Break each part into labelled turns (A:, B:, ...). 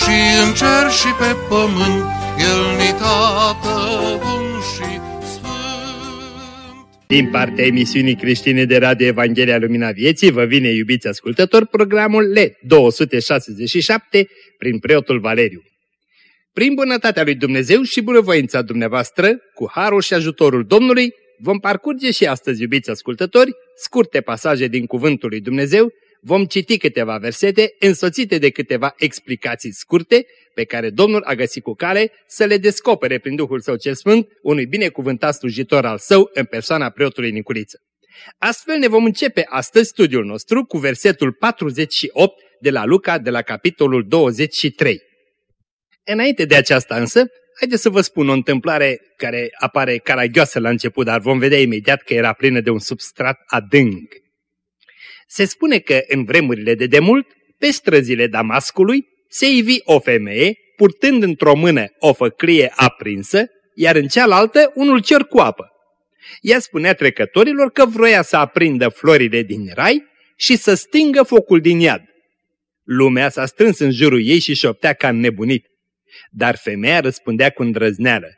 A: și în cer și pe pământ, El ni tată bun și sfânt.
B: Din partea emisiunii creștine de Radio Evanghelia Lumina Vieții vă vine, iubiți ascultători, programul L 267 prin preotul Valeriu. Prin bunătatea lui Dumnezeu și bunăvoința dumneavoastră, cu harul și ajutorul Domnului, vom parcurge și astăzi, iubiți ascultători, scurte pasaje din Cuvântul lui Dumnezeu, vom citi câteva versete însoțite de câteva explicații scurte pe care Domnul a găsit cu cale să le descopere prin Duhul Său cel Sfânt unui binecuvântat slujitor al Său în persoana preotului Niculiță. Astfel ne vom începe astăzi studiul nostru cu versetul 48 de la Luca de la capitolul 23. Înainte de aceasta însă, haideți să vă spun o întâmplare care apare caragioasă la început, dar vom vedea imediat că era plină de un substrat adânc. Se spune că în vremurile de demult, pe străzile Damascului, se ivi o femeie, purtând într-o mână o făclie aprinsă, iar în cealaltă unul cer cu apă. Ea spunea trecătorilor că vroia să aprindă florile din rai și să stingă focul din iad. Lumea s-a strâns în jurul ei și șoptea ca nebunit. Dar femeia răspundea cu îndrăzneală.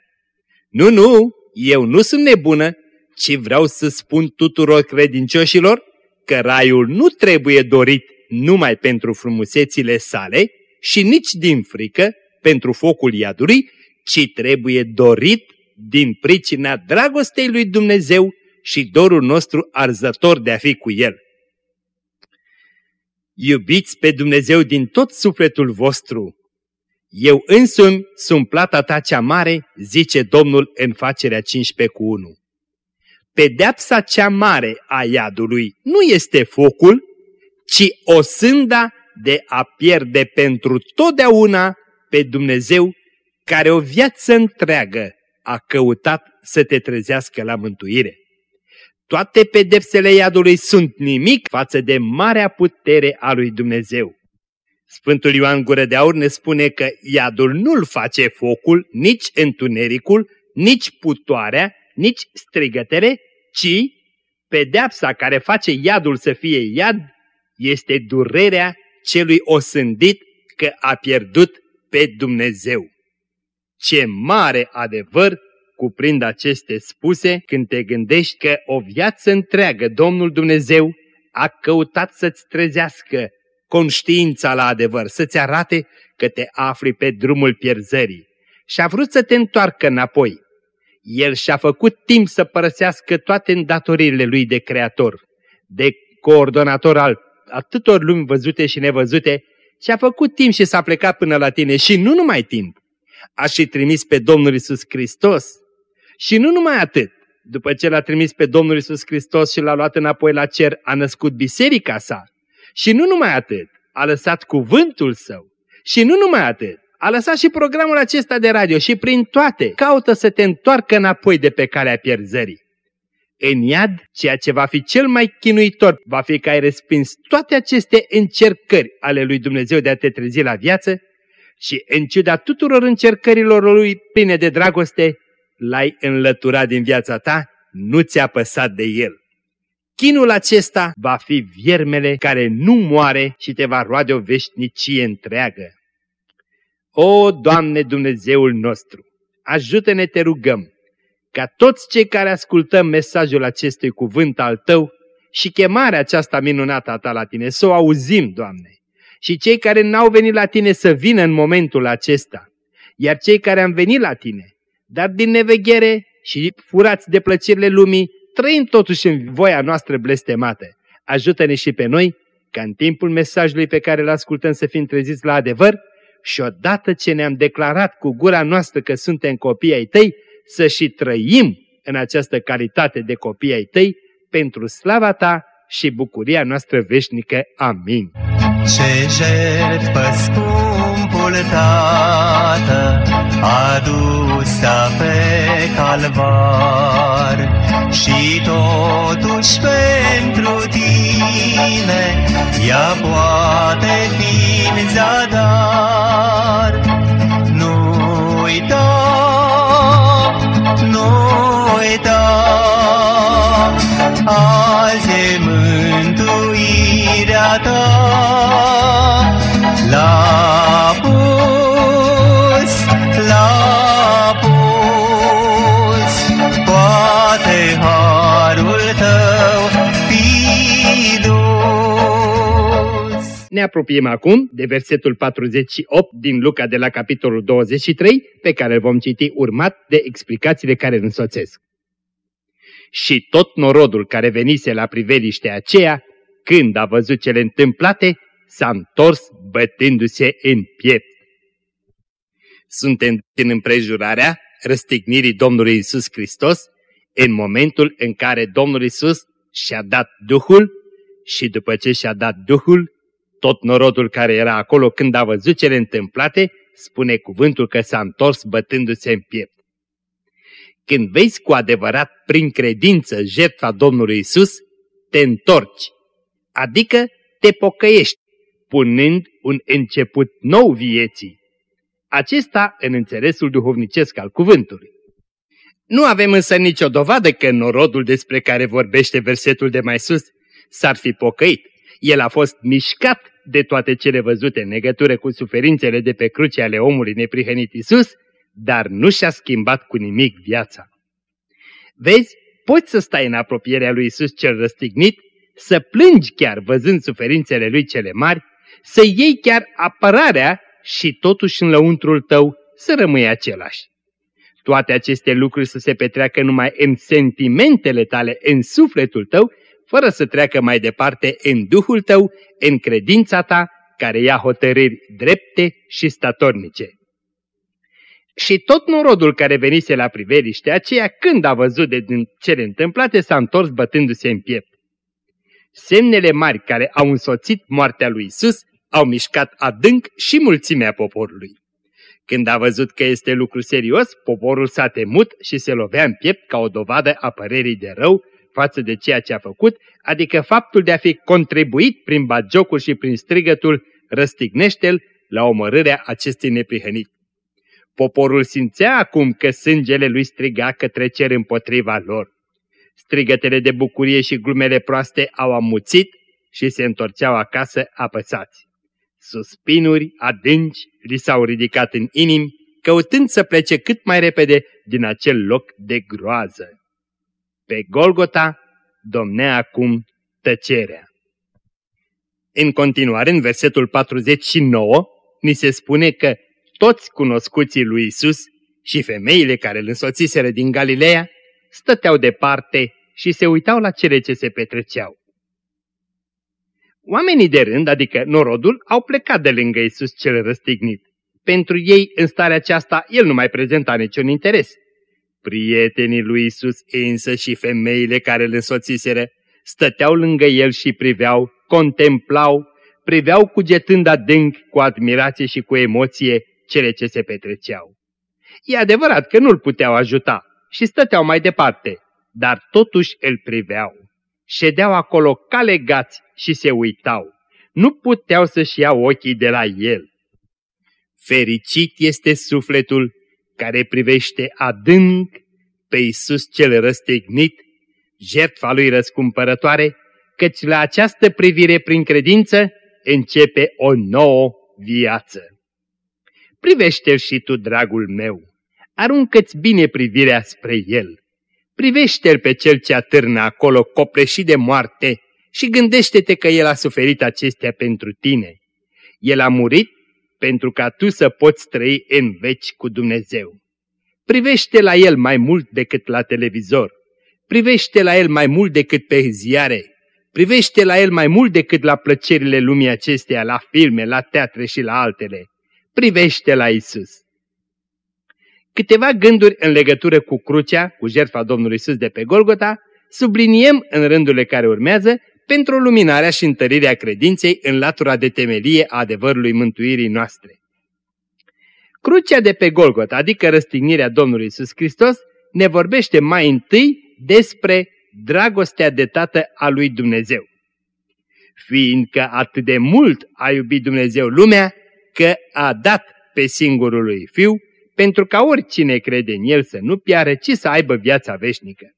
B: Nu, nu, eu nu sunt nebună, ci vreau să spun tuturor credincioșilor că raiul nu trebuie dorit numai pentru frumusețile sale și nici din frică pentru focul iadului, ci trebuie dorit din pricina dragostei lui Dumnezeu și dorul nostru arzător de a fi cu El. Iubiți pe Dumnezeu din tot sufletul vostru. Eu însumi sunt plata ta cea mare, zice Domnul în facerea 15 cu 1. Pedeapsa cea mare a iadului nu este focul, ci o sânda de a pierde pentru totdeauna pe Dumnezeu care o viață întreagă a căutat să te trezească la mântuire. Toate pedepsele iadului sunt nimic față de marea putere a lui Dumnezeu. Sfântul Ioan Gură de Aur ne spune că iadul nu-l face focul, nici întunericul, nici putoarea, nici strigătere, ci pedeapsa care face iadul să fie iad este durerea celui osândit că a pierdut pe Dumnezeu. Ce mare adevăr cuprind aceste spuse când te gândești că o viață întreagă Domnul Dumnezeu a căutat să-ți trezească conștiința la adevăr, să-ți arate că te afli pe drumul pierzării și a vrut să te întoarcă înapoi. El și-a făcut timp să părăsească toate îndatoririle lui de creator, de coordonator al atâtor lumi văzute și nevăzute, și-a făcut timp și s-a plecat până la tine și nu numai timp. A și trimis pe Domnul Isus Hristos. Și nu numai atât. După ce l-a trimis pe Domnul Isus Hristos și l-a luat înapoi la cer, a născut biserica sa. Și nu numai atât, a lăsat cuvântul său. Și nu numai atât, a lăsat și programul acesta de radio și prin toate caută să te întoarcă înapoi de pe calea pierzării. În iad, ceea ce va fi cel mai chinuitor va fi că ai respins toate aceste încercări ale lui Dumnezeu de a te trezi la viață și în ciuda tuturor încercărilor lui pline de dragoste, l-ai înlăturat din viața ta, nu ți-a păsat de el. Chinul acesta va fi viermele care nu moare și te va roade o veșnicie întreagă. O, Doamne Dumnezeul nostru, ajută-ne, te rugăm, ca toți cei care ascultăm mesajul acestui cuvânt al Tău și chemarea aceasta minunată a Ta la Tine, să o auzim, Doamne, și cei care n-au venit la Tine să vină în momentul acesta, iar cei care am venit la Tine, dar din neveghere și furați de plăcerile lumii, trăim totuși în voia noastră blestemată. Ajută-ne și pe noi ca în timpul mesajului pe care îl ascultăm să fim treziți la adevăr și odată ce ne-am declarat cu gura noastră că suntem copii ai Tăi, să și trăim în această calitate de copii ai Tăi pentru slava Ta și bucuria noastră veșnică. Amin.
C: Ce jertfă scumpul Harul Tată adusă pe calvar și totuși pentru tine ea poate fi în zadar. Nu uita, nu uita, azi e mântuirea ta. La
B: Ne apropiem acum de versetul 48 din Luca de la capitolul 23, pe care îl vom citi urmat de explicațiile care îl însoțesc. Și tot norodul care venise la priveliștea aceea, când a văzut cele întâmplate, s-a întors bătându-se în piept. Suntem în împrejurarea răstignirii Domnului Isus Hristos, în momentul în care Domnul Isus și-a dat Duhul și după ce și-a dat Duhul, tot norodul care era acolo când a văzut cele întâmplate, spune cuvântul că s-a întors bătându-se în piept. Când vezi cu adevărat prin credință jertfa Domnului Isus, te întorci, adică te pocăiești, punând un început nou vieții. Acesta în înțelesul duhovnicesc al cuvântului. Nu avem însă nicio dovadă că norodul despre care vorbește versetul de mai sus s-ar fi pocăit. El a fost mișcat de toate cele văzute în legătură cu suferințele de pe cruce ale omului neprihănit Isus, dar nu și-a schimbat cu nimic viața. Vezi, poți să stai în apropierea lui Isus cel răstignit, să plângi chiar văzând suferințele lui cele mari, să iei chiar apărarea și totuși în lăuntrul tău să rămâi același. Toate aceste lucruri să se petreacă numai în sentimentele tale, în sufletul tău, fără să treacă mai departe în Duhul tău, în credința ta, care ia hotărâri drepte și statornice. Și tot norodul care venise la priveliște aceea, când a văzut de din cele întâmplate, s-a întors bătându-se în piept. Semnele mari care au însoțit moartea lui Isus au mișcat adânc și mulțimea poporului. Când a văzut că este lucru serios, poporul s-a temut și se lovea în piept ca o dovadă a părerii de rău față de ceea ce a făcut, adică faptul de a fi contribuit prin bagiocul și prin strigătul răstignește-l la omorârea acestui neprihănit. Poporul simțea acum că sângele lui striga către cer împotriva lor. Strigătele de bucurie și glumele proaste au amuțit și se întorceau acasă apăsați. Suspinuri adânci li s-au ridicat în inimi, căutând să plece cât mai repede din acel loc de groază. Pe Golgota domnea acum tăcerea. În continuare, în versetul 49, ni se spune că toți cunoscuții lui Isus și femeile care îl însoțiseră din Galileea stăteau departe și se uitau la cele ce se petreceau. Oamenii de rând, adică norodul, au plecat de lângă Isus cel răstignit. Pentru ei, în starea aceasta, el nu mai prezenta niciun interes. Prietenii lui Isus însă și femeile care îl însoțiseră stăteau lângă el și priveau, contemplau, priveau cugetând adânc, cu admirație și cu emoție, cele ce se petreceau. E adevărat că nu-l puteau ajuta și stăteau mai departe, dar totuși îl priveau. Ședeau acolo ca legați și se uitau. Nu puteau să-și iau ochii de la el. Fericit este sufletul care privește adânc pe Iisus cel răstignit, jertfa lui răscumpărătoare, căci la această privire prin credință începe o nouă viață. Privește-l și tu, dragul meu, aruncă-ți bine privirea spre el. Privește-l pe cel ce atârnă acolo copleșit de moarte și gândește-te că el a suferit acestea pentru tine. El a murit pentru ca tu să poți trăi în veci cu Dumnezeu. Privește la el mai mult decât la televizor. Privește la el mai mult decât pe ziare. Privește la el mai mult decât la plăcerile lumii acesteia, la filme, la teatre și la altele. Privește la Isus. Câteva gânduri în legătură cu crucea, cu jertfa Domnului Isus de pe Golgota, subliniem în rândurile care urmează pentru luminarea și întărirea credinței în latura de temelie a adevărului mântuirii noastre. Crucea de pe Golgota, adică răstignirea Domnului Isus Hristos, ne vorbește mai întâi despre dragostea de tată a lui Dumnezeu. Fiindcă atât de mult a iubit Dumnezeu lumea, că a dat pe singurul lui Fiu, pentru ca oricine crede în El să nu piară, ci să aibă viața veșnică.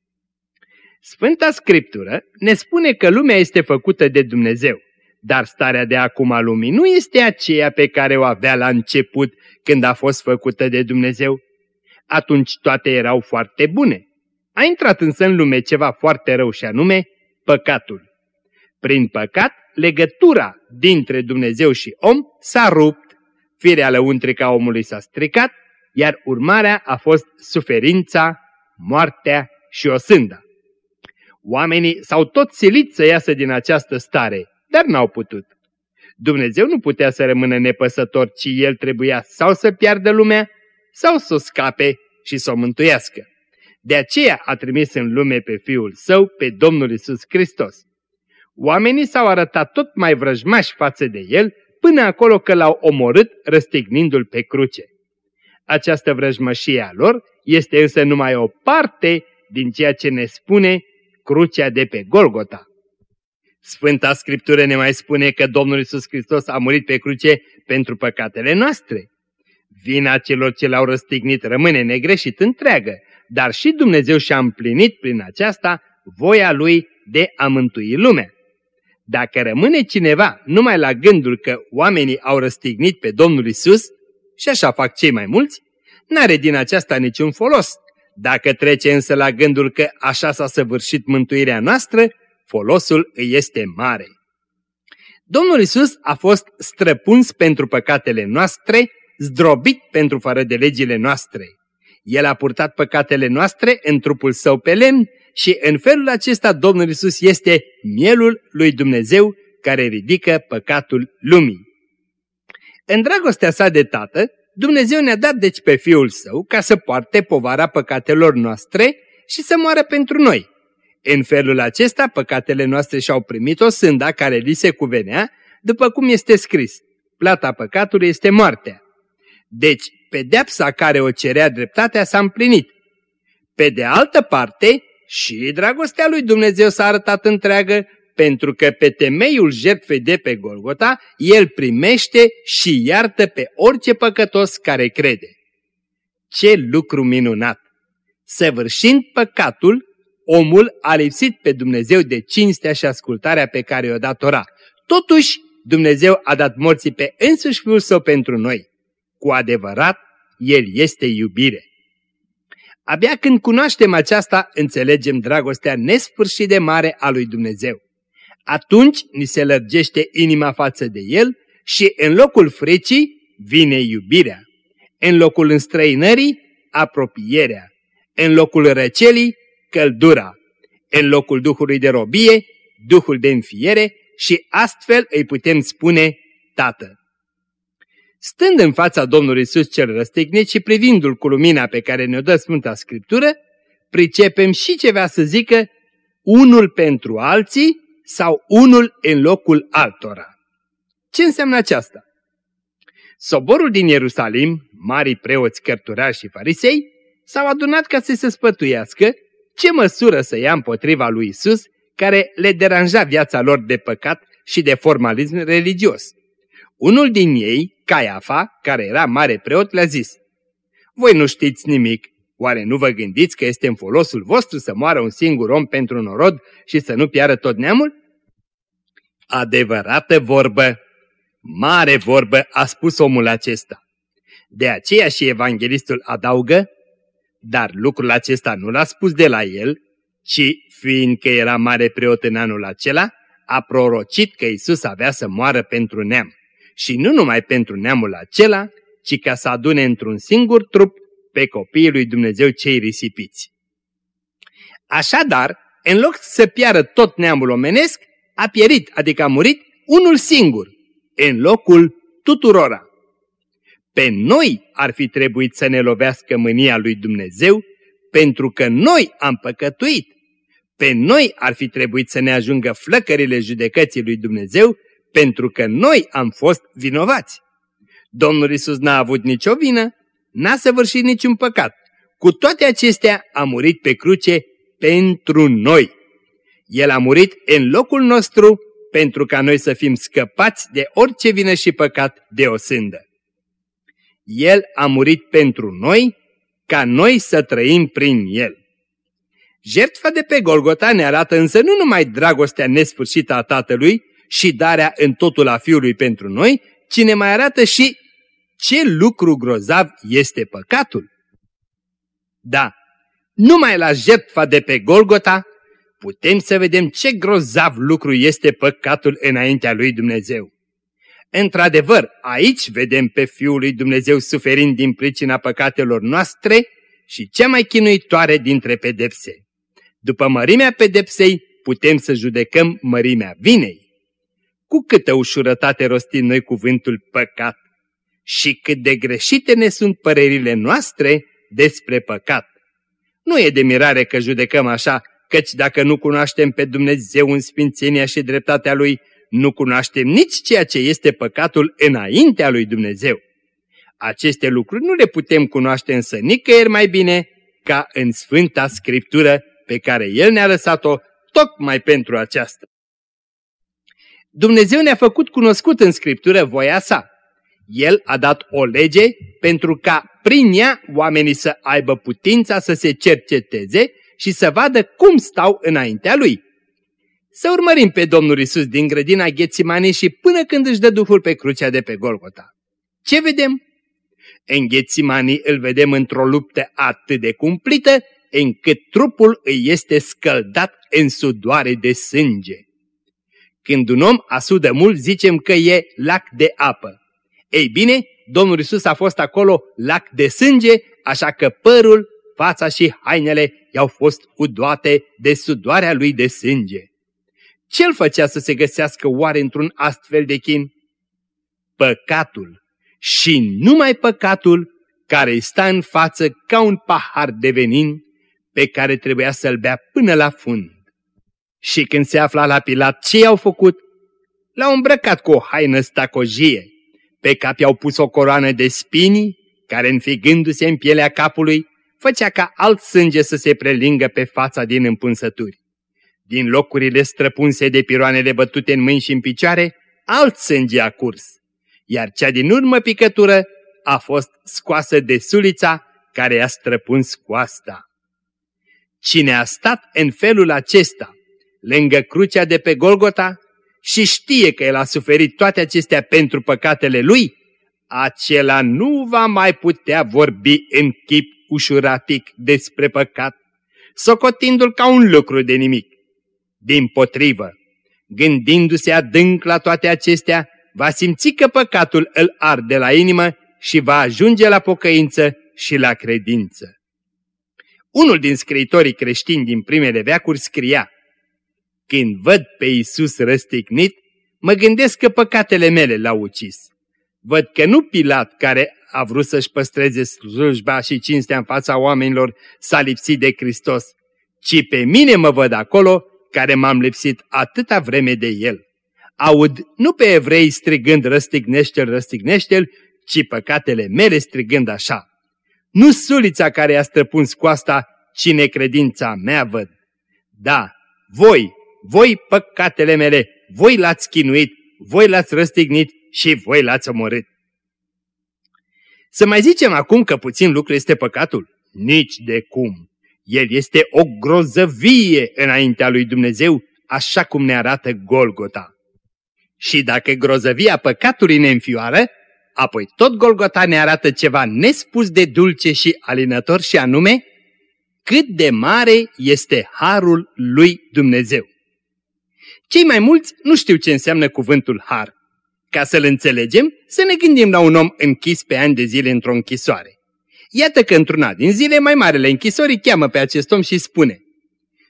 B: Sfânta Scriptură ne spune că lumea este făcută de Dumnezeu, dar starea de acum a lumii nu este aceea pe care o avea la început când a fost făcută de Dumnezeu. Atunci toate erau foarte bune. A intrat însă în lume ceva foarte rău și anume păcatul. Prin păcat, legătura dintre Dumnezeu și om s-a rupt, firea lăuntrică a omului s-a stricat, iar urmarea a fost suferința, moartea și osânda. Oamenii s-au tot silit să iasă din această stare, dar n-au putut. Dumnezeu nu putea să rămână nepăsător, ci El trebuia sau să piardă lumea, sau să o scape și să o mântuiască. De aceea a trimis în lume pe Fiul Său, pe Domnul Isus Hristos. Oamenii s-au arătat tot mai vrăjmași față de El, până acolo că l-au omorât răstignindu-l pe cruce. Această vrăjmășie a lor este însă numai o parte din ceea ce ne spune crucea de pe Golgota. Sfânta Scriptură ne mai spune că Domnul Isus Hristos a murit pe cruce pentru păcatele noastre. Vina celor ce l-au răstignit rămâne negreșit întreagă, dar și Dumnezeu și-a împlinit prin aceasta voia Lui de a mântui lumea. Dacă rămâne cineva numai la gândul că oamenii au răstignit pe Domnul Isus, și așa fac cei mai mulți, n-are din aceasta niciun folos. Dacă trece însă la gândul că așa s-a săvârșit mântuirea noastră, folosul îi este mare. Domnul Isus a fost străpuns pentru păcatele noastre, zdrobit pentru fără de legile noastre. El a purtat păcatele noastre în trupul său pe lemn și în felul acesta Domnul Isus este mielul lui Dumnezeu care ridică păcatul lumii. În dragostea sa de tată, Dumnezeu ne-a dat deci pe Fiul Său ca să poarte povara păcatelor noastre și să moară pentru noi. În felul acesta, păcatele noastre și-au primit o sânda care li se cuvenea, după cum este scris. Plata păcatului este moartea. Deci, pedeapsa care o cerea dreptatea s-a împlinit. Pe de altă parte, și dragostea lui Dumnezeu s-a arătat întreagă, pentru că pe temeiul jertfei de pe Golgota, El primește și iartă pe orice păcătos care crede. Ce lucru minunat! Săvârșind păcatul, omul a lipsit pe Dumnezeu de cinstea și ascultarea pe care o datora. Totuși, Dumnezeu a dat morții pe însuși Fiul Său pentru noi. Cu adevărat, El este iubire. Abia când cunoaștem aceasta, înțelegem dragostea nesfârșit de mare a lui Dumnezeu. Atunci ni se lărgește inima față de El și în locul fricii vine iubirea. În locul înstrăinării, apropierea. În locul răcelii, căldura. În locul duhului de robie, duhul de înfiere și astfel îi putem spune Tată. Stând în fața Domnului Isus cel răstignit și privindu-l cu lumina pe care ne-o dă Sfânta Scriptură, pricepem și ce vrea să zică unul pentru alții sau unul în locul altora. Ce înseamnă aceasta? Soborul din Ierusalim, marii preoți, cărturari și farisei, s-au adunat ca să se spătuiască ce măsură să ia împotriva lui Isus, care le deranja viața lor de păcat și de formalism religios. Unul din ei, Caiafa, care era mare preot, le-a zis, Voi nu știți nimic, oare nu vă gândiți că este în folosul vostru să moară un singur om pentru un orod și să nu piară tot neamul? Adevărată vorbă, mare vorbă a spus omul acesta. De aceea și evanghelistul adaugă, dar lucrul acesta nu l-a spus de la el, ci, fiindcă era mare preot în anul acela, a prorocit că Isus avea să moară pentru neam. Și nu numai pentru neamul acela, ci ca să adune într-un singur trup pe copiii lui Dumnezeu cei risipiți. Așadar, în loc să piară tot neamul omenesc, a pierit, adică a murit, unul singur, în locul tuturora. Pe noi ar fi trebuit să ne lovească mânia lui Dumnezeu, pentru că noi am păcătuit. Pe noi ar fi trebuit să ne ajungă flăcările judecății lui Dumnezeu, pentru că noi am fost vinovați. Domnul Isus n-a avut nicio vină, n-a săvârșit niciun păcat. Cu toate acestea a murit pe cruce pentru noi. El a murit în locul nostru pentru ca noi să fim scăpați de orice vină și păcat de o sândă. El a murit pentru noi, ca noi să trăim prin El. Jertfa de pe Golgota ne arată însă nu numai dragostea nesfârșită a Tatălui și darea în totul a Fiului pentru noi, ci ne mai arată și ce lucru grozav este păcatul. Da, numai la jertfa de pe Golgota putem să vedem ce grozav lucru este păcatul înaintea lui Dumnezeu. Într-adevăr, aici vedem pe Fiul lui Dumnezeu suferind din pricina păcatelor noastre și cea mai chinuitoare dintre pedepse. După mărimea pedepsei, putem să judecăm mărimea vinei. Cu câtă ușurătate rostim noi cuvântul păcat și cât de greșite ne sunt părerile noastre despre păcat. Nu e de mirare că judecăm așa, căci dacă nu cunoaștem pe Dumnezeu în sfințenia și dreptatea Lui, nu cunoaștem nici ceea ce este păcatul înaintea lui Dumnezeu. Aceste lucruri nu le putem cunoaște însă nicăieri mai bine ca în Sfânta Scriptură pe care El ne-a lăsat-o tocmai pentru aceasta. Dumnezeu ne-a făcut cunoscut în Scriptură voia sa. El a dat o lege pentru ca prin ea oamenii să aibă putința să se cerceteze și să vadă cum stau înaintea Lui. Să urmărim pe Domnul Isus din grădina Ghețimane și până când își dă Duhul pe crucea de pe Golgota. Ce vedem? În Ghețimani îl vedem într-o luptă atât de cumplită încât trupul îi este scăldat în sudoare de sânge. Când un om asudă mult, zicem că e lac de apă. Ei bine, Domnul Isus a fost acolo lac de sânge, așa că părul, fața și hainele i-au fost udoate de sudoarea lui de sânge. Ce îl făcea să se găsească oare într-un astfel de chin? Păcatul și numai păcatul care îi sta în față ca un pahar de venin pe care trebuia să-l bea până la fund. Și când se afla la Pilat, ce i-au făcut? L-au îmbrăcat cu o haină stacojie. Pe cap i-au pus o coroană de spini, care înfigându-se în pielea capului, făcea ca alt sânge să se prelingă pe fața din împânsături. Din locurile străpunse de piroanele bătute în mâini și în picioare, alt sânge a curs, iar cea din urmă picătură a fost scoasă de sulița care a străpuns coasta. Cine a stat în felul acesta, lângă crucea de pe Golgota, și știe că el a suferit toate acestea pentru păcatele lui, acela nu va mai putea vorbi în chip ușuratic despre păcat, socotindu-l ca un lucru de nimic. Din potrivă, gândindu-se adânc la toate acestea, va simți că păcatul îl arde la inimă și va ajunge la pocăință și la credință. Unul din scriitorii creștini din primele veacuri scria Când văd pe Iisus răstignit, mă gândesc că păcatele mele l-au ucis. Văd că nu Pilat, care a vrut să-și păstreze slujba și cinstea în fața oamenilor, s-a lipsit de Hristos, ci pe mine mă văd acolo care m-am lipsit atâta vreme de el. Aud nu pe evrei strigând răstignește-l, răstignește-l, ci păcatele mele strigând așa. Nu sulița care a străpuns coasta, ci necredința mea văd. Da, voi, voi păcatele mele, voi l-ați chinuit, voi l-ați răstignit și voi l-ați omorât. Să mai zicem acum că puțin lucru este păcatul? Nici de cum. El este o grozăvie înaintea lui Dumnezeu, așa cum ne arată Golgota. Și dacă grozăvia păcatului ne înfioară, apoi tot Golgota ne arată ceva nespus de dulce și alinător și anume, cât de mare este harul lui Dumnezeu. Cei mai mulți nu știu ce înseamnă cuvântul har. Ca să-l înțelegem, să ne gândim la un om închis pe ani de zile într-o închisoare. Iată că într-una din zile mai marele închisori cheamă pe acest om și spune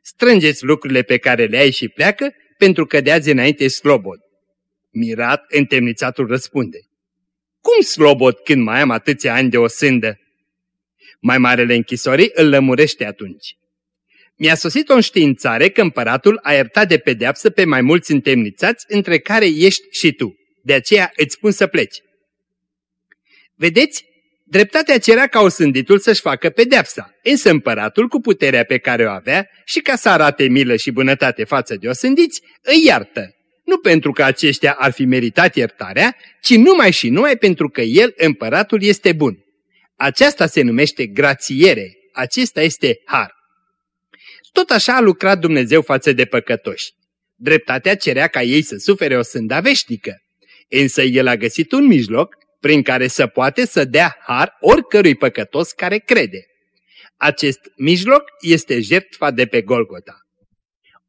B: Strângeți lucrurile pe care le ai și pleacă, pentru că de azi înainte slobod. Mirat, întemnițatul răspunde Cum slobod când mai am atâția ani de o sândă? Mai marele închisorii îl lămurește atunci. Mi-a sosit o înștiințare că împăratul a iertat de pedeapsă pe mai mulți întemnițați, între care ești și tu. De aceea îți spun să pleci. Vedeți? Dreptatea cerea ca osânditul să-și facă pedeapsa, însă împăratul, cu puterea pe care o avea și ca să arate milă și bunătate față de osândiți, îi iartă. Nu pentru că aceștia ar fi meritat iertarea, ci numai și numai pentru că el, împăratul, este bun. Aceasta se numește grațiere, acesta este har. Tot așa a lucrat Dumnezeu față de păcătoși. Dreptatea cerea ca ei să sufere o sânda veșnică, însă el a găsit un mijloc prin care să poate să dea har oricărui păcătos care crede. Acest mijloc este jertfa de pe Golgota.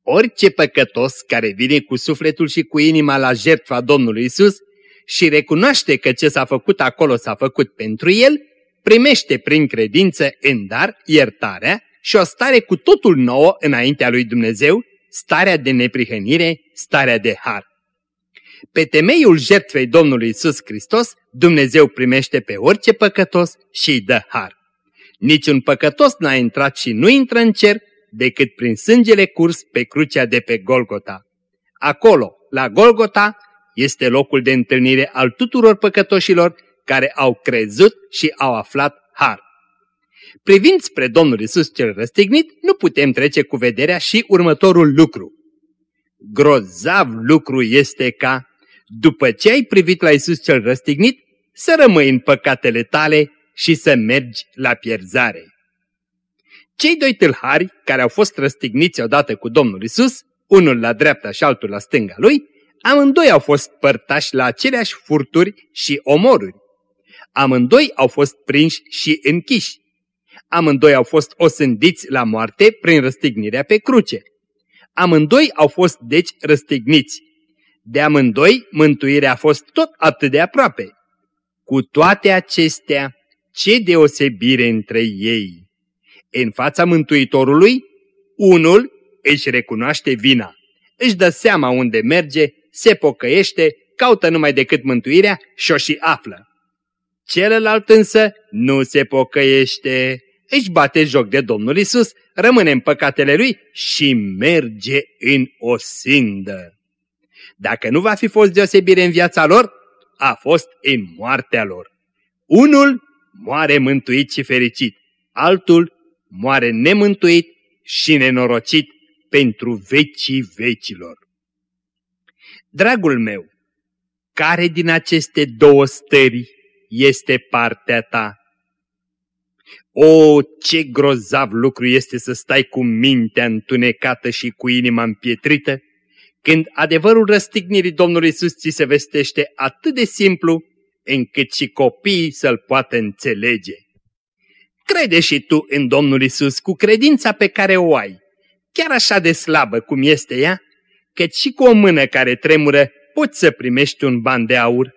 B: Orice păcătos care vine cu sufletul și cu inima la jertfa Domnului Isus și recunoaște că ce s-a făcut acolo s-a făcut pentru el, primește prin credință în dar iertarea și o stare cu totul nouă înaintea lui Dumnezeu, starea de neprihănire, starea de har. Pe temeiul jertfei Domnului Isus Hristos, Dumnezeu primește pe orice păcătos și îi dă har. Niciun păcătos n-a intrat și nu intră în cer decât prin sângele curs pe crucea de pe Golgota. Acolo, la Golgota, este locul de întâlnire al tuturor păcătoșilor care au crezut și au aflat har. Privind spre Domnul Isus cel răstignit, nu putem trece cu vederea și următorul lucru. Grozav lucru este ca, după ce ai privit la Isus cel răstignit, să rămâi în păcatele tale și să mergi la pierzare. Cei doi tâlhari care au fost răstigniți odată cu Domnul Isus, unul la dreapta și altul la stânga lui, amândoi au fost părtași la aceleași furturi și omoruri. Amândoi au fost prinși și închiși. Amândoi au fost osândiți la moarte prin răstignirea pe cruce. Amândoi au fost deci răstigniți. De amândoi, mântuirea a fost tot atât de aproape. Cu toate acestea, ce deosebire între ei! În fața Mântuitorului, unul își recunoaște vina, își dă seama unde merge, se pocăiește, caută numai decât mântuirea și o și află. Celălalt însă nu se pocăiește, își bate joc de Domnul Isus, rămâne în păcatele lui și merge în o sindă. Dacă nu va fi fost deosebire în viața lor, a fost în moartea lor. Unul moare mântuit și fericit, altul moare nemântuit și nenorocit pentru vecii vecilor. Dragul meu, care din aceste două stări este partea ta? O, ce grozav lucru este să stai cu mintea întunecată și cu inima împietrită, când adevărul răstignirii Domnului Iisus ți se vestește atât de simplu, încât și copiii să-l poată înțelege. Crede și tu în Domnul Isus cu credința pe care o ai, chiar așa de slabă cum este ea, căci și cu o mână care tremură poți să primești un ban de aur.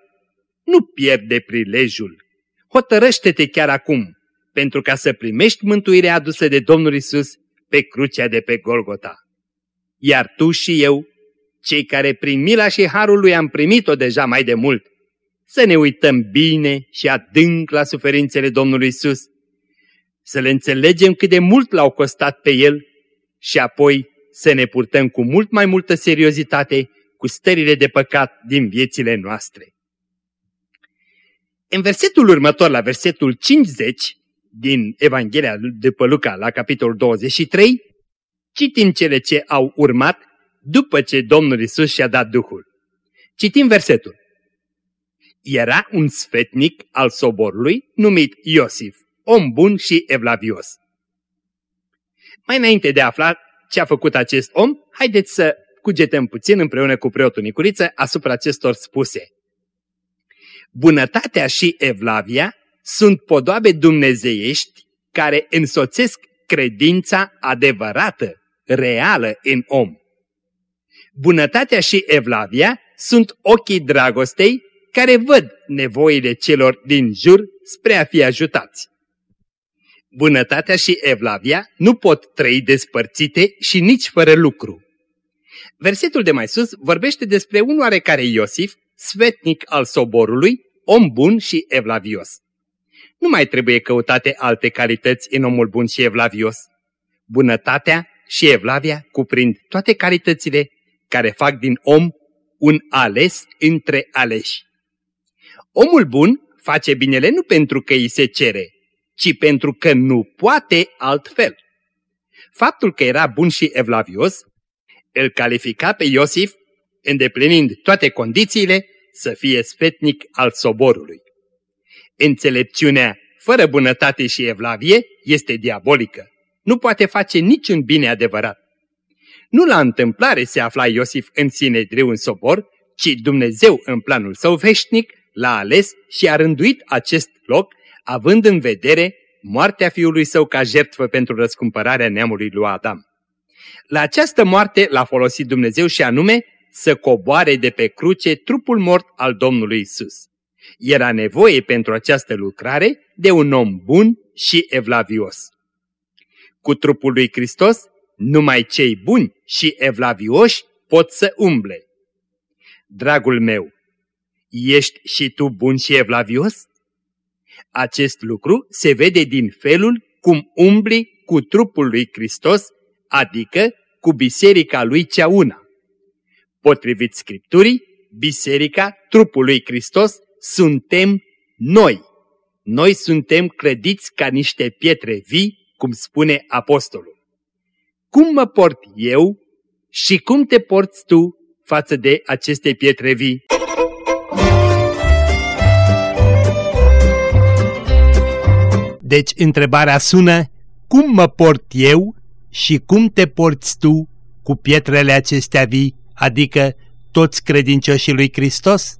B: Nu pierde prilejul. Hotărăște-te chiar acum, pentru ca să primești mântuirea adusă de Domnul Isus pe crucea de pe Golgota. Iar tu și eu, cei care prin mila și harul lui am primit-o deja mai de mult, să ne uităm bine și adânc la suferințele Domnului Isus, să le înțelegem cât de mult l-au costat pe El și apoi să ne purtăm cu mult mai multă seriozitate cu stările de păcat din viețile noastre. În versetul următor, la versetul 50 din Evanghelia după Luca, la capitolul 23, citim cele ce au urmat după ce Domnul Isus și-a dat Duhul. Citim versetul. Era un sfetnic al soborului numit Iosif, om bun și evlavios. Mai înainte de a afla ce a făcut acest om, haideți să cugetăm puțin împreună cu preotul Nicuriță asupra acestor spuse. Bunătatea și evlavia sunt podoabe dumnezeiești care însoțesc credința adevărată, reală în om. Bunătatea și evlavia sunt ochii dragostei care văd nevoile celor din jur spre a fi ajutați. Bunătatea și evlavia nu pot trăi despărțite și nici fără lucru. Versetul de mai sus vorbește despre un oarecare Iosif, svetnic al soborului, om bun și evlavios. Nu mai trebuie căutate alte calități în omul bun și evlavios. Bunătatea și evlavia cuprind toate calitățile care fac din om un ales între aleși. Omul bun face binele nu pentru că îi se cere, ci pentru că nu poate altfel. Faptul că era bun și evlavios îl califica pe Iosif, îndeplinind toate condițiile, să fie sfetnic al soborului. Înțelepciunea fără bunătate și evlavie este diabolică. Nu poate face niciun bine adevărat. Nu la întâmplare se afla Iosif în Sinedriu în sobor, ci Dumnezeu în planul său veșnic l-a ales și a rânduit acest loc, având în vedere moartea fiului său ca jertfă pentru răscumpărarea neamului lui Adam. La această moarte l-a folosit Dumnezeu și anume să coboare de pe cruce trupul mort al Domnului Isus. Era nevoie pentru această lucrare de un om bun și evlavios. Cu trupul lui Hristos, numai cei buni și evlavioși pot să umble. Dragul meu, ești și tu bun și evlavios? Acest lucru se vede din felul cum umbli cu trupul lui Hristos, adică cu biserica lui cea una. Potrivit Scripturii, biserica trupului Hristos suntem noi. Noi suntem clădiți ca niște pietre vii, cum spune apostolul. Cum mă port eu și cum te porți tu față de aceste pietre vii? Deci întrebarea sună, cum mă port eu și cum te porți tu cu pietrele acestea vii, adică toți credincioșii lui Hristos?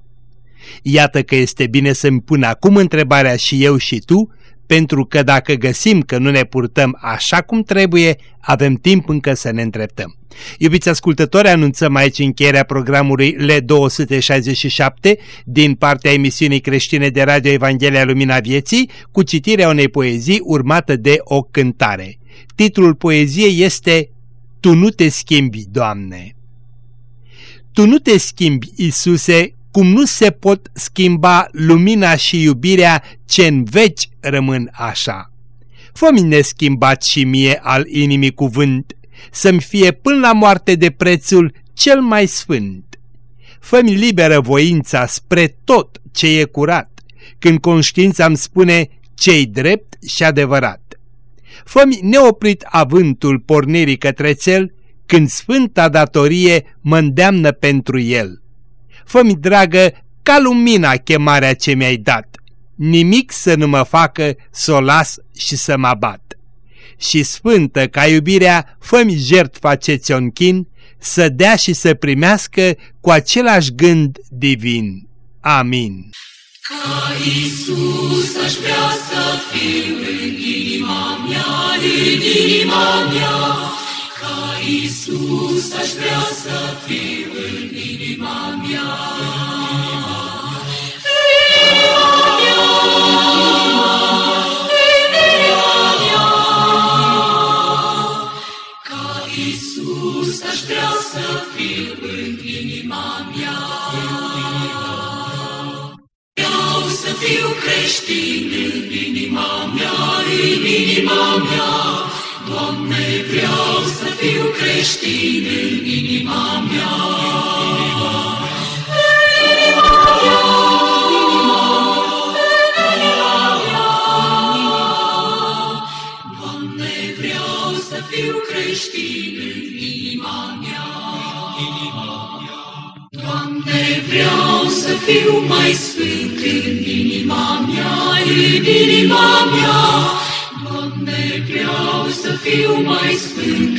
B: Iată că este bine să-mi pun acum întrebarea și eu și tu, pentru că dacă găsim că nu ne purtăm așa cum trebuie, avem timp încă să ne îndreptăm. Iubiți ascultători, anunțăm aici încheierea programului L267 din partea emisiunii creștine de Radio Evanghelia Lumina Vieții cu citirea unei poezii urmată de o cântare. Titlul poeziei este Tu nu te schimbi, Doamne! Tu nu te schimbi, Isuse, cum nu se pot schimba lumina și iubirea ce în veci rămân așa. Fă-mi neschimbat și mie al inimii cuvânt, să-mi fie până la moarte de prețul cel mai sfânt. Fă-mi liberă voința spre tot ce e curat, când conștiința îmi spune ce-i drept și adevărat. Fă-mi neoprit avântul pornirii către cel, când sfânta datorie mă îndeamnă pentru el fă-mi dragă ca lumina chemarea ce mi-ai dat, nimic să nu mă facă să o las și să mă abat. Și sfântă ca iubirea, fă-mi jertfa ce ți-o închin, să dea și să primească cu același gând divin. Amin.
D: Ca Iisus aș vrea să fiu în inima mea, în inima mea, ca Iisus aș vrea să fiu în inima mea. Ca Iisus aș vrea să fiu în inima mea. Vreau să fiu creștin în inima mea, în inima mea, Doamne, vreau să fiu creștin în inima mea. Doamne, vreau să fiu creștin în inima mea. Doamne, vreau să fiu mai sfânt în inima mea, în inima mea. Doamne, vreau să fiu